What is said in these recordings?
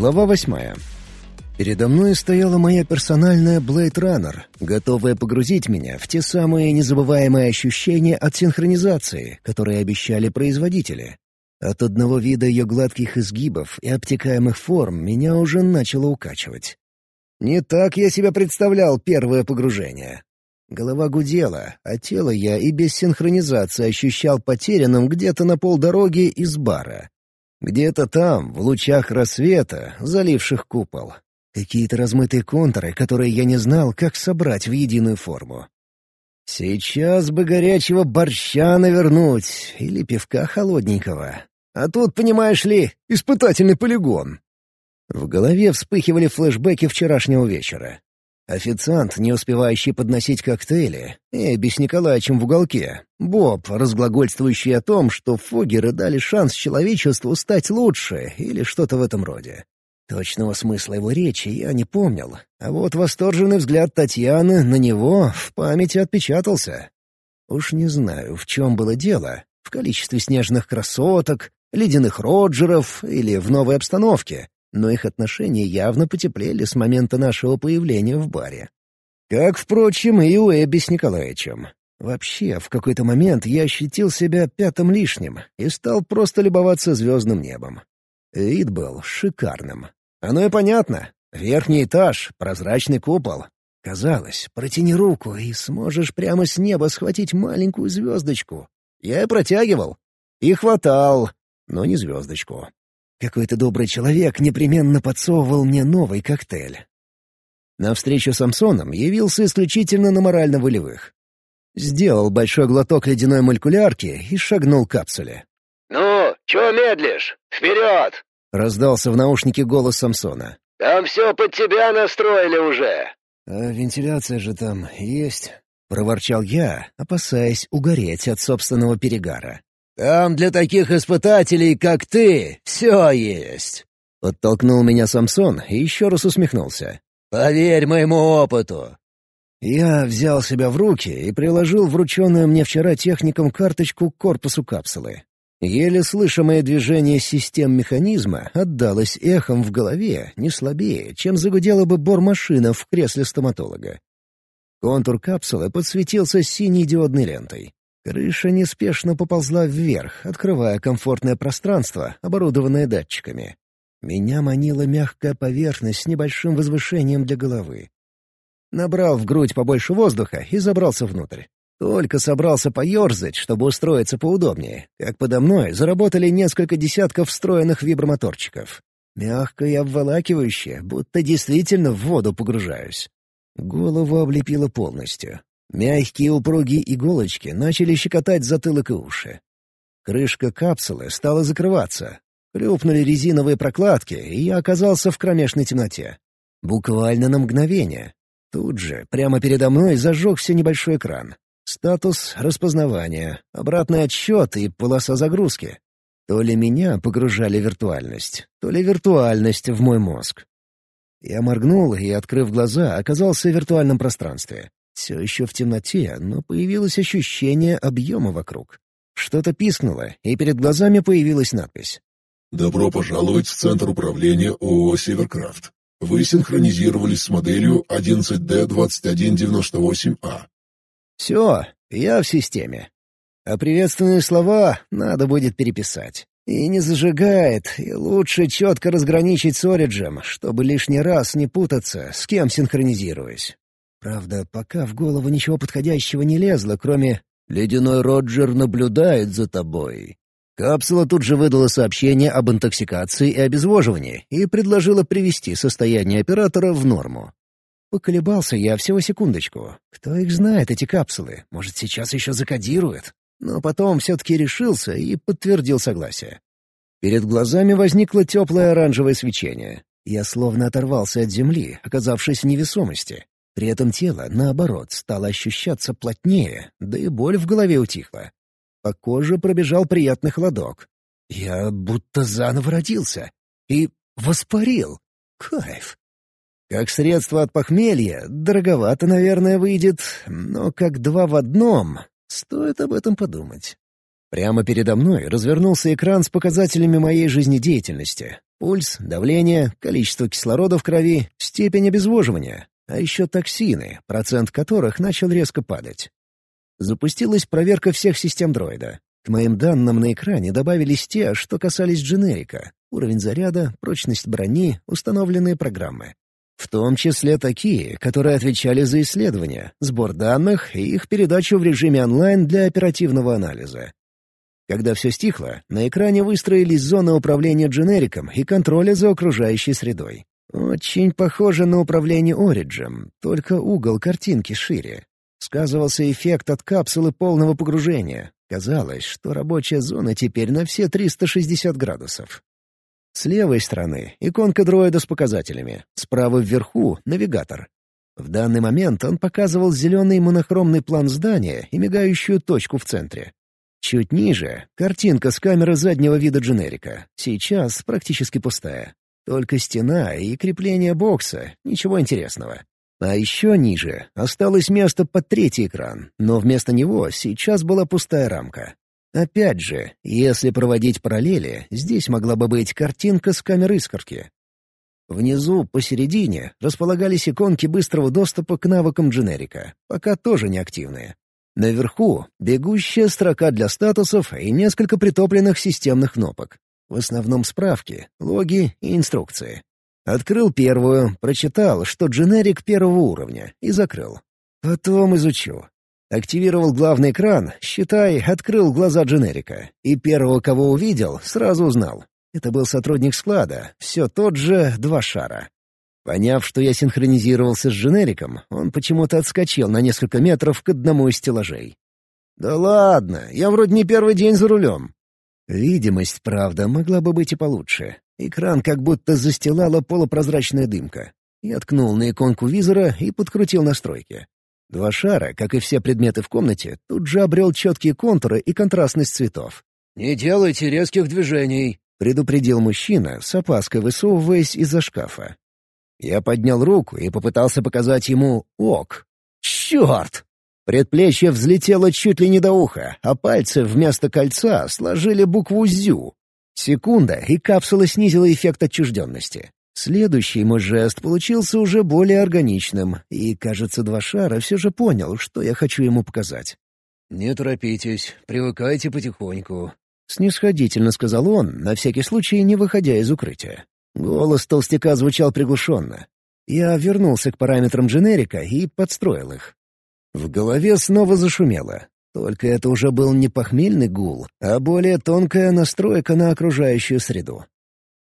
Глава восьмая. Передо мной стояла моя персональная Blade Runner, готовая погрузить меня в те самые незабываемые ощущения от синхронизации, которые обещали производители. От одного вида ее гладких изгибов и обтекаемых форм меня уже начало укачивать. Не так я себе представлял первое погружение. Голова гудела, а тело я и без синхронизации ощущал потерянным где-то на полдороги из бара. Где-то там, в лучах рассвета, заливших купол. Какие-то размытые контуры, которые я не знал, как собрать в единую форму. Сейчас бы горячего борща навернуть или пивка холодненького. А тут, понимаешь ли, испытательный полигон. В голове вспыхивали флешбеки вчерашнего вечера. Официант, не успевающий подносить коктейли, Эбби с Николаевичем в уголке, Боб, разглагольствующий о том, что фогеры дали шанс человечеству стать лучше или что-то в этом роде. Точного смысла его речи я не помнил, а вот восторженный взгляд Татьяны на него в памяти отпечатался. Уж не знаю, в чем было дело, в количестве снежных красоток, ледяных Роджеров или в новой обстановке, но их отношения явно потеплели с момента нашего появления в баре. Как, впрочем, и у Эбби с Николаевичем. Вообще, в какой-то момент я ощутил себя пятым лишним и стал просто любоваться звездным небом. Вид был шикарным. Оно и понятно. Верхний этаж, прозрачный купол. Казалось, протяни руку и сможешь прямо с неба схватить маленькую звездочку. Я и протягивал. И хватал, но не звездочку. Какой-то добрый человек непременно подсовывал мне новый коктейль. На встречу с Самсоном явился исключительно на морально-волевых. Сделал большой глоток ледяной молекулярки и шагнул к капсуле. «Ну, чего медлишь? Вперед!» — раздался в наушнике голос Самсона. «Там все под тебя настроили уже!» «А вентиляция же там есть?» — проворчал я, опасаясь угореть от собственного перегара. Там для таких испытателей, как ты, все есть!» Подтолкнул меня Самсон и еще раз усмехнулся. «Поверь моему опыту!» Я взял себя в руки и приложил врученную мне вчера техником карточку к корпусу капсулы. Еле слышимое движение систем механизма отдалось эхом в голове не слабее, чем загудела бы бормашина в кресле стоматолога. Контур капсулы подсветился синей диодной лентой. Крыша неспешно поползла вверх, открывая комфортное пространство, оборудованное датчиками. Меня манила мягкая поверхность с небольшим возвышением для головы. Набрал в грудь побольше воздуха и забрался внутрь. Только собрался поерзать, чтобы устроиться поудобнее, как подо мной заработали несколько десятков встроенных вибромоторчиков. Мягко и обволакивающе, будто действительно в воду погружаюсь. Голову облепило полностью. Мягкие упругие иголочки начали щекотать затылок и уши. Крышка капсулы стала закрываться. Хлюпнули резиновые прокладки, и я оказался в кромешной темноте. Буквально на мгновение. Тут же, прямо передо мной, зажегся небольшой экран. Статус распознавания, обратный отсчет и полоса загрузки. То ли меня погружали в виртуальность, то ли виртуальность в мой мозг. Я моргнул и, открыв глаза, оказался в виртуальном пространстве. Все еще в темноте, но появилось ощущение объема вокруг. Что-то пискнуло, и перед глазами появилась надпись. «Добро пожаловать в Центр управления ООО «Северкрафт». Вы синхронизировались с моделью 11D2198A». «Все, я в системе. А приветственные слова надо будет переписать. И не зажигает, и лучше четко разграничить с Ориджем, чтобы лишний раз не путаться, с кем синхронизируюсь. Правда, пока в голову ничего подходящего не лезло, кроме «Ледяной Роджер наблюдает за тобой». Капсула тут же выдала сообщение об интоксикации и обезвоживании и предложила привести состояние оператора в норму. Поколебался я всего секундочку. Кто их знает, эти капсулы? Может, сейчас еще закодируют? Но потом все-таки решился и подтвердил согласие. Перед глазами возникло теплое оранжевое свечение. Я словно оторвался от земли, оказавшись в невесомости. При этом тело, наоборот, стало ощущаться плотнее, да и боль в голове утихла. По коже пробежал приятный холодок. Я будто заново родился. И воспарил. Кайф. Как средство от похмелья, дороговато, наверное, выйдет, но как два в одном, стоит об этом подумать. Прямо передо мной развернулся экран с показателями моей жизнедеятельности. Пульс, давление, количество кислорода в крови, степень обезвоживания, а еще токсины, процент которых начал резко падать. Запустилась проверка всех систем дроида. К моим данным на экране добавились те, что касались дженерика. Уровень заряда, прочность брони, установленные программы. В том числе такие, которые отвечали за исследования, сбор данных и их передачу в режиме онлайн для оперативного анализа. Когда все стихло, на экране выстроились зоны управления дженериком и контроля за окружающей средой. Очень похоже на управление Ориджем, только угол картинки шире. Сказывался эффект от капсулы полного погружения. Казалось, что рабочая зона теперь на все 360 градусов. С левой стороны — иконка дроида с показателями, справа вверху — навигатор. В данный момент он показывал зеленый монохромный план здания и мигающую точку в центре. Чуть ниже — картинка с камеры заднего вида дженерика, сейчас практически пустая. Только стена и крепление бокса, ничего интересного. А еще ниже осталось место под третий экран, но вместо него сейчас была пустая рамка. Опять же, если проводить параллели, здесь могла бы быть картинка с камеры искорки. Внизу, посередине, располагались иконки быстрого доступа к навыкам дженерика, пока тоже не активные. Наверху — бегущая строка для статусов и несколько притопленных системных кнопок. В основном справки, логи и инструкции. Открыл первую, прочитал, что дженерик первого уровня, и закрыл. Потом изучу. Активировал главный экран, считай, открыл глаза дженерика. И первого, кого увидел, сразу узнал. Это был сотрудник склада, все тот же два шара. Поняв, что я синхронизировался с дженериком, он почему-то отскочил на несколько метров к одному из стеллажей. «Да ладно, я вроде не первый день за рулем». Видимость, правда, могла бы быть и получше. Экран как будто застилала полупрозрачная дымка. Я ткнул на иконку визора и подкрутил настройки. Два шара, как и все предметы в комнате, тут же обрел четкие контуры и контрастность цветов. «Не делайте резких движений», — предупредил мужчина, с опаской высовываясь из-за шкафа. Я поднял руку и попытался показать ему «ок». «Черт!» Предплечье взлетело чуть ли не до уха, а пальцы вместо кольца сложили букву «зю». Секунда, и капсула снизила эффект отчужденности. Следующий мой жест получился уже более органичным, и, кажется, два шара все же понял, что я хочу ему показать. «Не торопитесь, привыкайте потихоньку», — снисходительно сказал он, на всякий случай не выходя из укрытия. Голос толстяка звучал приглушенно. Я вернулся к параметрам дженерика и подстроил их. В голове снова зашумело. Только это уже был не похмельный гул, а более тонкая настройка на окружающую среду.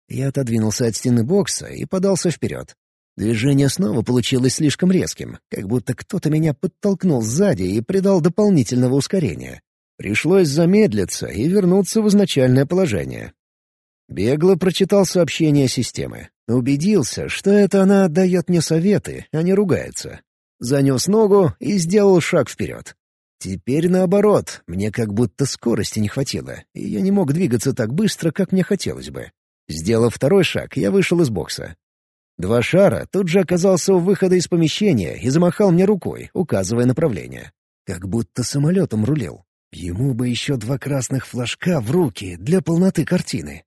Я отодвинулся от стены бокса и подался вперед. Движение снова получилось слишком резким, как будто кто-то меня подтолкнул сзади и придал дополнительного ускорения. Пришлось замедлиться и вернуться в изначальное положение. Бегло прочитал сообщение системы. Убедился, что это она отдает мне советы, а не ругается. Занес ногу и сделал шаг вперед. Теперь наоборот, мне как будто скорости не хватило, и я не мог двигаться так быстро, как мне хотелось бы. Сделав второй шаг, я вышел из бокса. Два шара тут же оказался у выхода из помещения и замахал мне рукой, указывая направление. Как будто самолетом рулил. Ему бы еще два красных флажка в руки для полноты картины.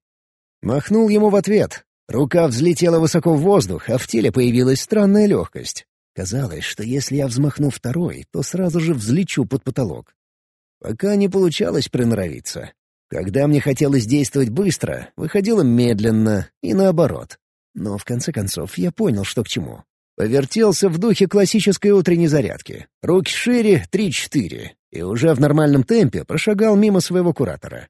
Махнул ему в ответ. Рука взлетела высоко в воздух, а в теле появилась странная легкость. Казалось, что если я взмахну второй, то сразу же взлечу под потолок. Пока не получалось приноровиться. Когда мне хотелось действовать быстро, выходило медленно и наоборот. Но в конце концов я понял, что к чему. Повертелся в духе классической утренней зарядки. Руки шире — три-четыре. И уже в нормальном темпе прошагал мимо своего куратора.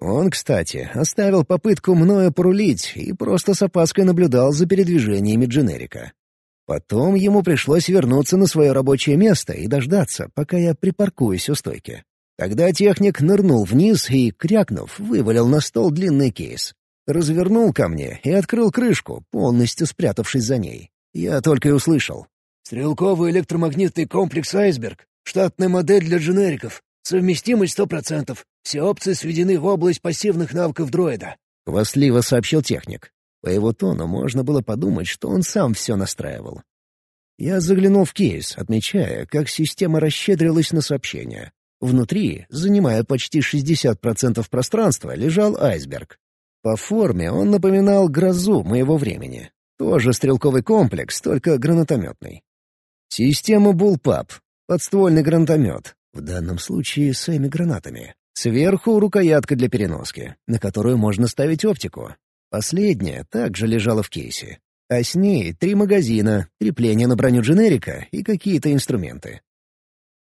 Он, кстати, оставил попытку мною порулить и просто с опаской наблюдал за передвижениями дженерика. Потом ему пришлось вернуться на свое рабочее место и дождаться, пока я припаркуюсь у стойки. Тогда техник нырнул вниз и, крякнув, вывалил на стол длинный кейс. Развернул ко мне и открыл крышку, полностью спрятавшись за ней. Я только и услышал. «Стрелковый электромагнитный комплекс «Айсберг». Штатная модель для дженериков. Совместимость сто процентов. Все опции сведены в область пассивных навыков дроида». Хвастливо сообщил техник. По его тону можно было подумать, что он сам все настраивал. Я заглянул в кейс, отмечая, как система расщедрилась на сообщения. Внутри, занимая почти 60% пространства, лежал айсберг. По форме он напоминал грозу моего времени. Тоже стрелковый комплекс, только гранатометный. Система Булпап. Подствольный гранатомет. В данном случае своими гранатами. Сверху рукоятка для переноски, на которую можно ставить оптику. Последняя также лежала в кейсе. А с ней три магазина, крепление на броню дженерика и какие-то инструменты.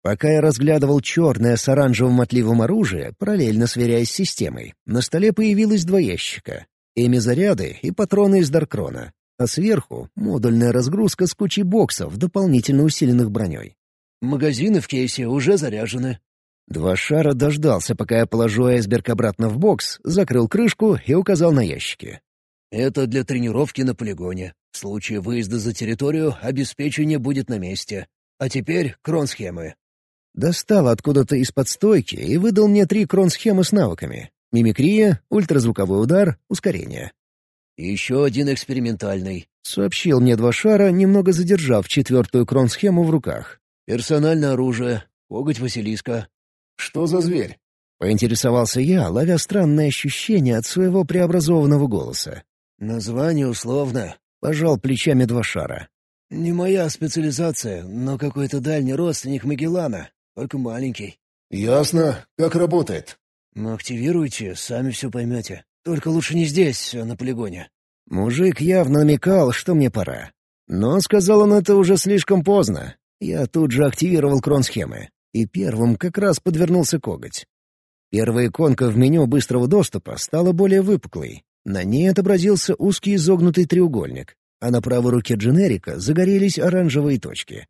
Пока я разглядывал черное с оранжевым отливом оружие, параллельно сверяясь с системой, на столе появилось два ящика. Эми-заряды и патроны из Даркрона. А сверху — модульная разгрузка с кучей боксов, дополнительно усиленных броней. «Магазины в кейсе уже заряжены». Два шара дождался, пока я положу айсберг обратно в бокс, закрыл крышку и указал на ящики. «Это для тренировки на полигоне. В случае выезда за территорию обеспечение будет на месте. А теперь крон-схемы. Достал откуда-то из-под стойки и выдал мне три крон-схемы с навыками. Мимикрия, ультразвуковой удар, ускорение. «Еще один экспериментальный», — сообщил мне два шара, немного задержав четвертую крон-схему в руках. «Персональное оружие, коготь Василиска». «Что за зверь?» — поинтересовался я, ловя странное ощущение от своего преобразованного голоса. «Название условно», — пожал плечами два шара. «Не моя специализация, но какой-то дальний родственник Магеллана. Только маленький». «Ясно. Как работает?» «Ну, активируйте, сами все поймете. Только лучше не здесь, а на полигоне». Мужик явно намекал, что мне пора. Но сказал он это уже слишком поздно. Я тут же активировал крон-схемы. И первым как раз подвернулся коготь. Первая иконка в меню быстрого доступа стала более выпуклой. На ней отобразился узкий изогнутый треугольник, а на правой руке дженерика загорелись оранжевые точки.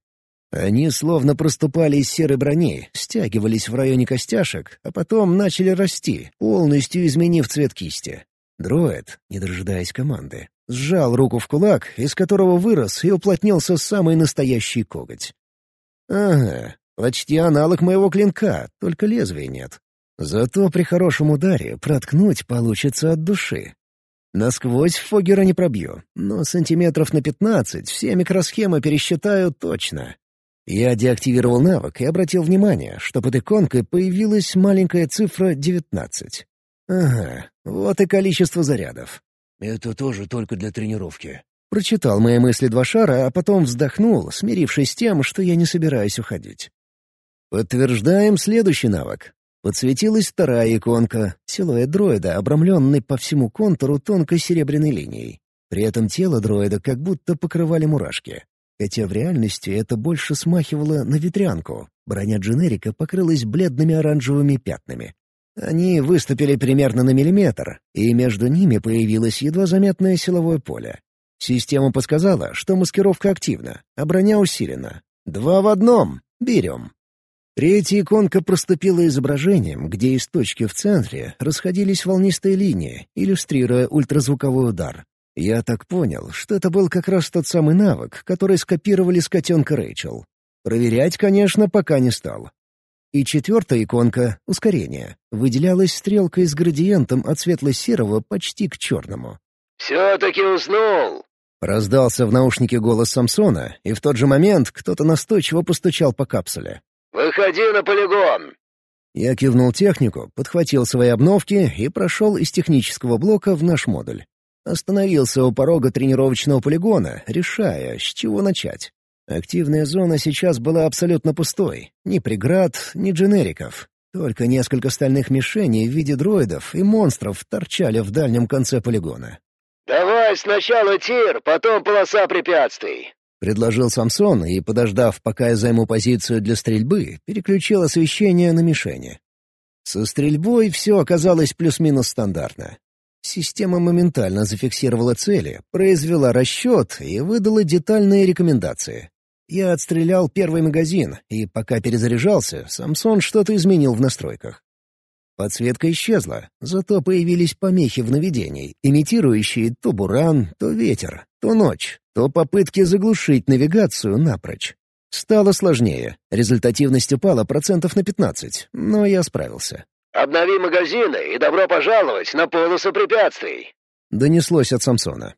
Они словно проступали из серой брони, стягивались в районе костяшек, а потом начали расти, полностью изменив цвет кисти. Дроид, не дожидаясь команды, сжал руку в кулак, из которого вырос и уплотнился самый настоящий коготь. Ага, почти аналог моего клинка, только лезвия нет. Зато при хорошем ударе проткнуть получится от души. Насквозь Фогера не пробью, но сантиметров на пятнадцать все микросхемы пересчитаю точно. Я деактивировал навык и обратил внимание, что под иконкой появилась маленькая цифра 19. Ага, вот и количество зарядов. «Это тоже только для тренировки». Прочитал мои мысли два шара, а потом вздохнул, смирившись с тем, что я не собираюсь уходить. Подтверждаем следующий навык. Подсветилась вторая иконка, силуэт дроида, обрамленный по всему контуру тонкой серебряной линией. При этом тело дроида как будто покрывали мурашки. Хотя в реальности это больше смахивало на ветрянку. Броня дженерика покрылась бледными оранжевыми пятнами. Они выступили примерно на миллиметр, и между ними появилось едва заметное силовое поле. Система подсказала, что маскировка активна, а броня усилена. Два в одном. Берем. Третья иконка проступила изображением, где из точки в центре расходились волнистые линии, иллюстрируя ультразвуковой удар. Я так понял, что это был как раз тот самый навык, который скопировали с котенка Рэйчел. Проверять, конечно, пока не стал. И четвертая иконка — ускорение. Выделялась стрелкой с градиентом от светло-серого почти к черному. «Все-таки уснул!» Раздался в наушнике голос Самсона, и в тот же момент кто-то настойчиво постучал по капсуле. «Выходи на полигон!» Я кивнул технику, подхватил свои обновки и прошел из технического блока в наш модуль. Остановился у порога тренировочного полигона, решая, с чего начать. Активная зона сейчас была абсолютно пустой. Ни преград, ни дженериков. Только несколько стальных мишеней в виде дроидов и монстров торчали в дальнем конце полигона. «Давай сначала тир, потом полоса препятствий», — предложил Самсон и, подождав, пока я займу позицию для стрельбы, переключил освещение на мишени. Со стрельбой все оказалось плюс-минус стандартно. Система моментально зафиксировала цели, произвела расчет и выдала детальные рекомендации. Я отстрелял первый магазин, и пока перезаряжался, Самсон что-то изменил в настройках. Подсветка исчезла, зато появились помехи в наведении, имитирующие то буран, то ветер, то ночь, то попытки заглушить навигацию напрочь. Стало сложнее, результативность упала процентов на 15, но я справился. «Обнови магазины и добро пожаловать на полосу препятствий!» Донеслось от Самсона.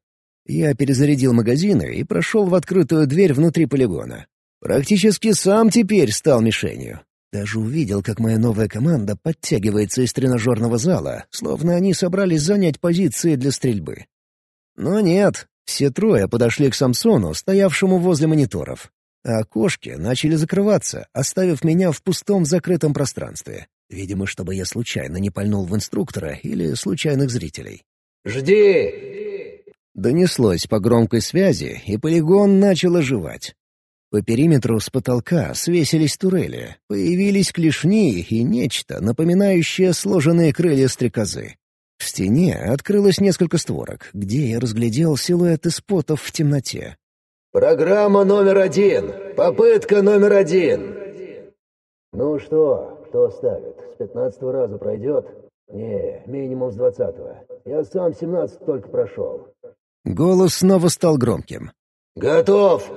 Я перезарядил магазины и прошел в открытую дверь внутри полигона. Практически сам теперь стал мишенью. Даже увидел, как моя новая команда подтягивается из тренажерного зала, словно они собрались занять позиции для стрельбы. Но нет, все трое подошли к Самсону, стоявшему возле мониторов. А окошки начали закрываться, оставив меня в пустом закрытом пространстве. Видимо, чтобы я случайно не пальнул в инструктора или случайных зрителей. «Жди!» Донеслось по громкой связи, и полигон начал оживать. По периметру с потолка свесились турели, появились клешни и нечто, напоминающее сложенные крылья стрекозы. В стене открылось несколько створок, где я разглядел силуэты спотов в темноте. «Программа номер один! Попытка номер один!» «Ну что, кто ставит? С пятнадцатого раза пройдет?» «Не, минимум с двадцатого. Я сам семнадцать только прошел». Голос снова стал громким. «Готов!»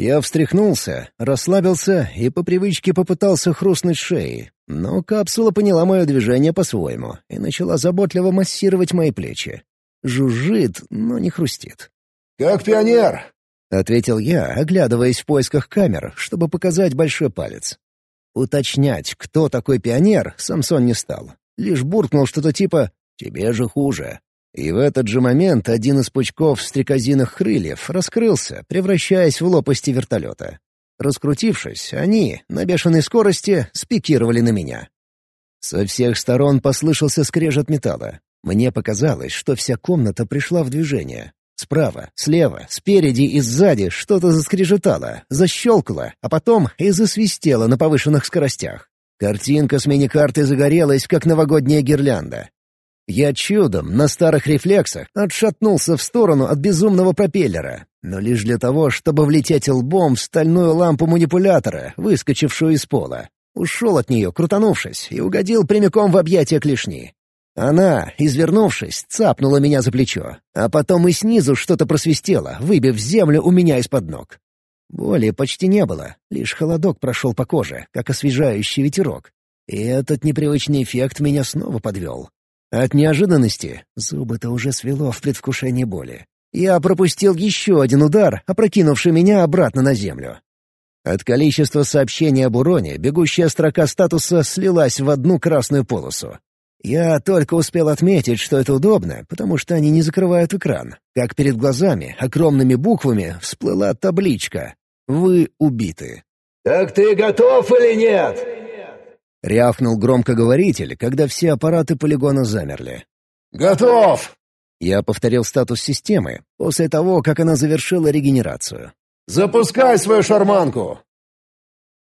Я встряхнулся, расслабился и по привычке попытался хрустнуть шеей, но капсула поняла мое движение по-своему и начала заботливо массировать мои плечи. Жужжит, но не хрустит. «Как пионер!» — ответил я, оглядываясь в поисках камер, чтобы показать большой палец. Уточнять, кто такой пионер, Самсон не стал. Лишь буркнул что-то типа «тебе же хуже». И в этот же момент один из пучков стрекозиных крыльев раскрылся, превращаясь в лопасти вертолета. Раскрутившись, они, на бешеной скорости, спикировали на меня. Со всех сторон послышался скрежет металла. Мне показалось, что вся комната пришла в движение. Справа, слева, спереди и сзади что-то заскрежетало, защелкало, а потом и засвистело на повышенных скоростях. Картинка с мини-карты загорелась, как новогодняя гирлянда. Я чудом, на старых рефлексах, отшатнулся в сторону от безумного пропеллера, но лишь для того, чтобы влететь лбом в стальную лампу манипулятора, выскочившую из пола. Ушел от нее, крутанувшись, и угодил прямиком в объятия клешни. Она, извернувшись, цапнула меня за плечо, а потом и снизу что-то просвистело, выбив землю у меня из-под ног. Боли почти не было, лишь холодок прошел по коже, как освежающий ветерок. И этот непривычный эффект меня снова подвел. От неожиданности зубы-то уже свело в предвкушении боли. Я пропустил еще один удар, опрокинувший меня обратно на землю. От количества сообщений об уроне бегущая строка статуса слилась в одну красную полосу. Я только успел отметить, что это удобно, потому что они не закрывают экран. Как перед глазами, огромными буквами, всплыла табличка «Вы убиты». «Так ты готов или нет?» — рявкнул громкоговоритель, когда все аппараты полигона замерли. «Готов!» Я повторил статус системы после того, как она завершила регенерацию. «Запускай свою шарманку!»